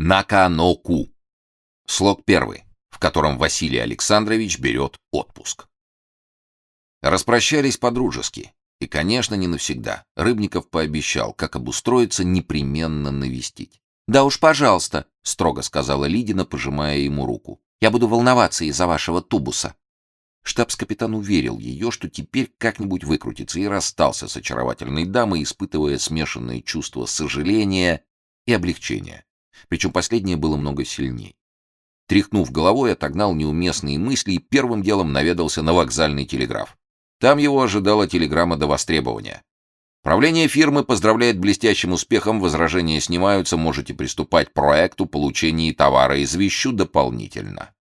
Наканоку. Слог первый, в котором Василий Александрович берет отпуск. Распрощались по-дружески. И, конечно, не навсегда. Рыбников пообещал, как обустроиться, непременно навестить. «Да уж, пожалуйста», — строго сказала Лидина, пожимая ему руку. «Я буду волноваться из-за вашего тубуса». Штабс-капитан уверил ее, что теперь как-нибудь выкрутится, и расстался с очаровательной дамой, испытывая смешанные чувства сожаления и облегчения. Причем последнее было много сильней. Тряхнув головой, отогнал неуместные мысли и первым делом наведался на вокзальный телеграф. Там его ожидала телеграмма до востребования. Правление фирмы поздравляет блестящим успехом, возражения снимаются, можете приступать к проекту получения товара, извещу дополнительно.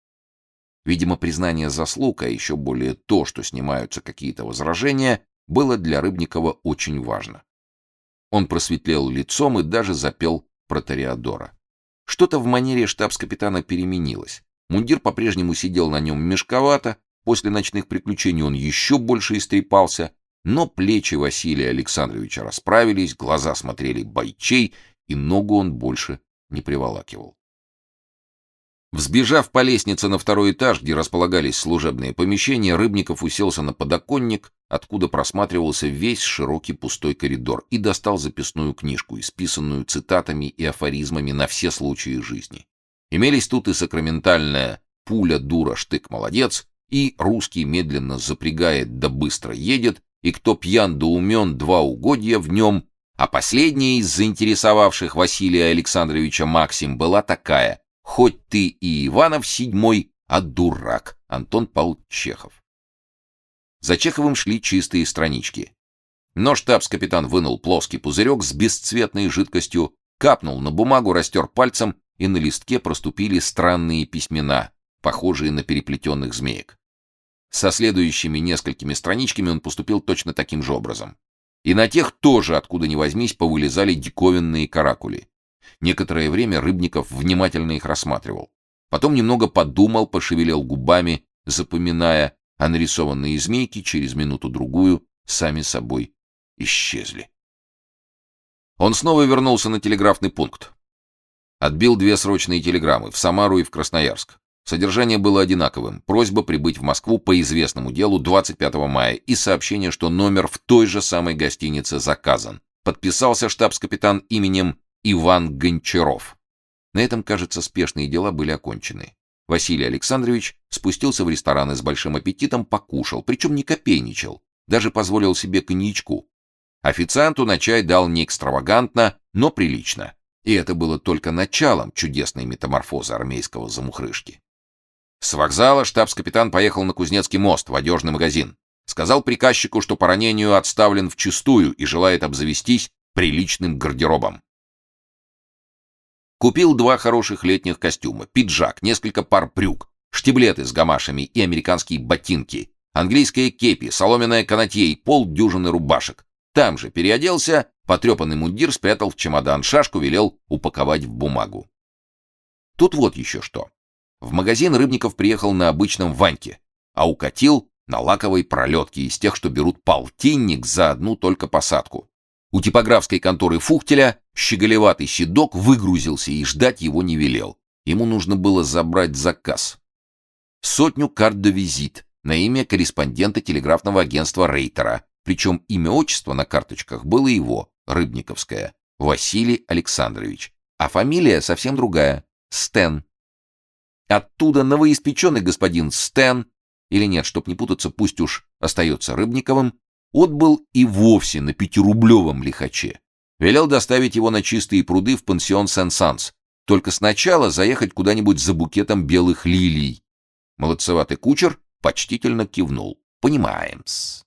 Видимо, признание заслуг, а еще более то, что снимаются какие-то возражения, было для Рыбникова очень важно. Он просветлел лицом и даже запел про Тореадора. Что-то в манере штабс-капитана переменилось. Мундир по-прежнему сидел на нем мешковато, после ночных приключений он еще больше истрепался, но плечи Василия Александровича расправились, глаза смотрели бойчей, и ногу он больше не приволакивал. Взбежав по лестнице на второй этаж, где располагались служебные помещения, Рыбников уселся на подоконник, откуда просматривался весь широкий пустой коридор, и достал записную книжку, исписанную цитатами и афоризмами на все случаи жизни. Имелись тут и сакраментальная «пуля, дура, штык, молодец», и «русский медленно запрягает да быстро едет», и «кто пьян да умен, два угодья в нем», а последняя из заинтересовавших Василия Александровича Максим была такая — Хоть ты и Иванов седьмой, а дурак. Антон Павлович Чехов. За Чеховым шли чистые странички. Но штабс-капитан вынул плоский пузырек с бесцветной жидкостью, капнул на бумагу, растер пальцем, и на листке проступили странные письмена, похожие на переплетенных змеек. Со следующими несколькими страничками он поступил точно таким же образом. И на тех тоже, откуда ни возьмись, повылезали диковинные каракули. Некоторое время Рыбников внимательно их рассматривал. Потом немного подумал, пошевелил губами, запоминая, а нарисованные змейки через минуту-другую сами собой исчезли. Он снова вернулся на телеграфный пункт. Отбил две срочные телеграммы в Самару и в Красноярск. Содержание было одинаковым. Просьба прибыть в Москву по известному делу 25 мая и сообщение, что номер в той же самой гостинице заказан. Подписался штабс-капитан именем Иван Гончаров. На этом, кажется, спешные дела были окончены. Василий Александрович спустился в ресторан и с большим аппетитом покушал, причем не копейничал, даже позволил себе коньячку. Официанту на чай дал не экстравагантно, но прилично. И это было только началом чудесной метаморфозы армейского замухрышки. С вокзала штабс-капитан поехал на Кузнецкий мост в одежный магазин. Сказал приказчику, что по ранению отставлен вчистую и желает обзавестись приличным гардеробом. Купил два хороших летних костюма, пиджак, несколько пар брюк, штиблеты с гамашами и американские ботинки, английская кепи, соломенная канатье и полдюжины рубашек. Там же переоделся, потрепанный мундир спрятал в чемодан, шашку велел упаковать в бумагу. Тут вот еще что. В магазин Рыбников приехал на обычном Ваньке, а укатил на лаковой пролетке из тех, что берут полтинник за одну только посадку. У типографской конторы Фухтеля щеголеватый седок выгрузился и ждать его не велел. Ему нужно было забрать заказ. Сотню карт до визит на имя корреспондента телеграфного агентства Рейтера, причем имя-отчество на карточках было его, Рыбниковское, Василий Александрович, а фамилия совсем другая, Стен. Оттуда новоиспеченный господин Стен, или нет, чтоб не путаться, пусть уж остается Рыбниковым, отбыл и вовсе на пятирублевом лихаче. Велел доставить его на чистые пруды в пансион Сен-Санс. Только сначала заехать куда-нибудь за букетом белых лилий. Молодцеватый кучер почтительно кивнул. Понимаем-с.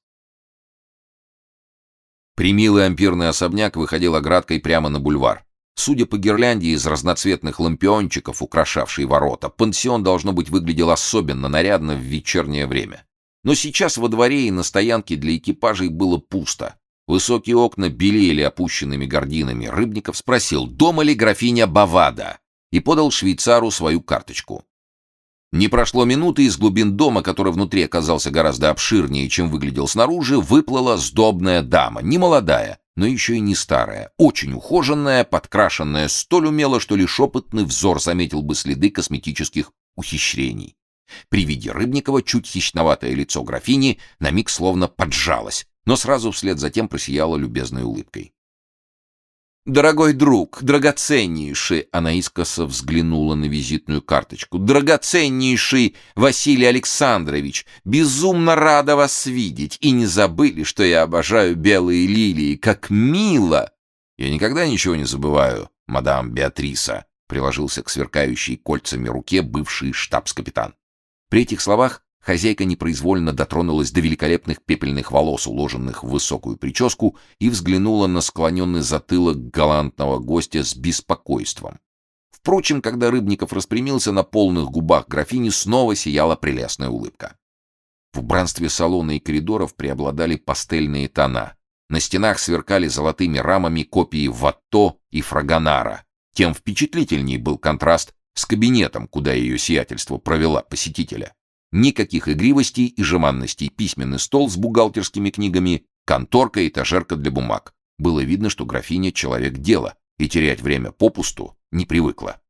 Примилый ампирный особняк выходил оградкой прямо на бульвар. Судя по гирлянде из разноцветных лампиончиков, украшавшей ворота, пансион, должно быть, выглядел особенно нарядно в вечернее время. Но сейчас во дворе и на стоянке для экипажей было пусто. Высокие окна белели опущенными гординами. Рыбников спросил, дома ли графиня Бавада, и подал швейцару свою карточку. Не прошло минуты, из глубин дома, который внутри оказался гораздо обширнее, чем выглядел снаружи, выплыла сдобная дама, не молодая, но еще и не старая, очень ухоженная, подкрашенная столь умело, что лишь опытный взор заметил бы следы косметических ухищрений. При виде Рыбникова чуть хищноватое лицо графини на миг словно поджалось, но сразу вслед за тем просияло любезной улыбкой. «Дорогой друг, драгоценнейший!» Она искоса взглянула на визитную карточку. «Драгоценнейший Василий Александрович! Безумно рада вас видеть! И не забыли, что я обожаю белые лилии! Как мило!» «Я никогда ничего не забываю, мадам Беатриса!» приложился к сверкающей кольцами руке бывший штабс-капитан. При этих словах Хозяйка непроизвольно дотронулась до великолепных пепельных волос, уложенных в высокую прическу, и взглянула на склоненный затылок галантного гостя с беспокойством. Впрочем, когда Рыбников распрямился, на полных губах графини снова сияла прелестная улыбка. В убранстве салона и коридоров преобладали пастельные тона. На стенах сверкали золотыми рамами копии Ватто и Фрагонара. Тем впечатлительней был контраст с кабинетом, куда ее сиятельство провела посетителя. Никаких игривостей и жеманностей. Письменный стол с бухгалтерскими книгами, конторка и этажерка для бумаг. Было видно, что графиня — человек дела, и терять время попусту не привыкла.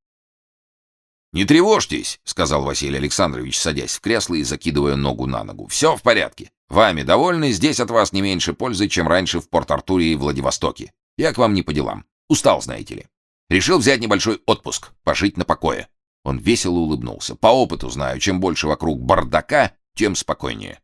«Не тревожьтесь», — сказал Василий Александрович, садясь в кресло и закидывая ногу на ногу. «Все в порядке. Вами довольны, здесь от вас не меньше пользы, чем раньше в Порт-Артуре и Владивостоке. Я к вам не по делам. Устал, знаете ли. Решил взять небольшой отпуск, пожить на покое. Он весело улыбнулся. По опыту знаю, чем больше вокруг бардака, тем спокойнее.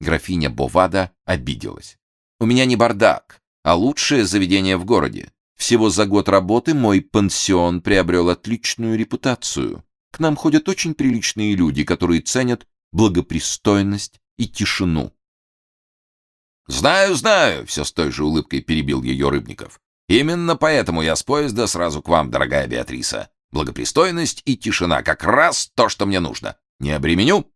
Графиня Бовада обиделась. У меня не бардак, а лучшее заведение в городе. Всего за год работы мой пансион приобрел отличную репутацию. К нам ходят очень приличные люди, которые ценят благопристойность и тишину. «Знаю, знаю!» — все с той же улыбкой перебил ее Рыбников. «Именно поэтому я с поезда сразу к вам, дорогая Беатриса. Благопристойность и тишина — как раз то, что мне нужно. Не обременю?»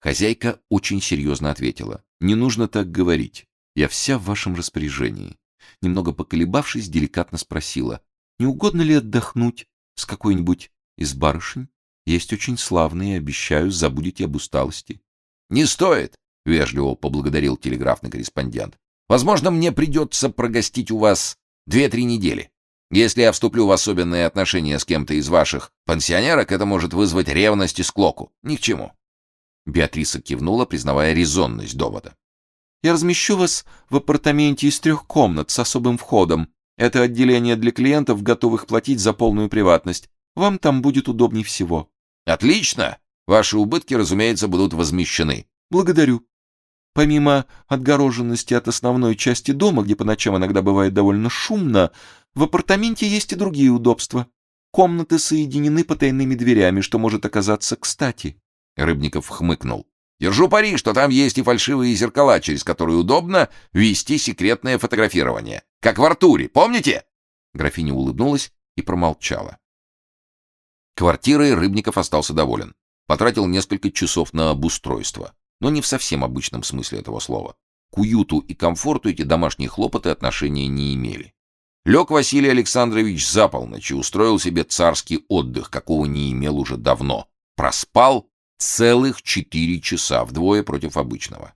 Хозяйка очень серьезно ответила. «Не нужно так говорить. Я вся в вашем распоряжении». Немного поколебавшись, деликатно спросила. «Не угодно ли отдохнуть с какой-нибудь из барышень? Есть очень славные, обещаю, забудете об усталости». «Не стоит», — вежливо поблагодарил телеграфный корреспондент. «Возможно, мне придется прогостить у вас две-три недели. Если я вступлю в особенные отношения с кем-то из ваших пансионерок, это может вызвать ревность и склоку. Ни к чему». Беатриса кивнула, признавая резонность довода. «Я размещу вас в апартаменте из трех комнат с особым входом. Это отделение для клиентов, готовых платить за полную приватность. Вам там будет удобнее всего». «Отлично! Ваши убытки, разумеется, будут возмещены». «Благодарю. Помимо отгороженности от основной части дома, где по ночам иногда бывает довольно шумно, в апартаменте есть и другие удобства. Комнаты соединены потайными дверями, что может оказаться кстати. Рыбников хмыкнул. Держу пари, что там есть и фальшивые зеркала, через которые удобно вести секретное фотографирование. Как в Артуре, помните? Графиня улыбнулась и промолчала. Квартирой Рыбников остался доволен. Потратил несколько часов на обустройство, но не в совсем обычном смысле этого слова. К уюту и комфорту эти домашние хлопоты отношения не имели. Лег Василий Александрович за полночь и устроил себе царский отдых, какого не имел уже давно. Проспал целых четыре часа, вдвое против обычного.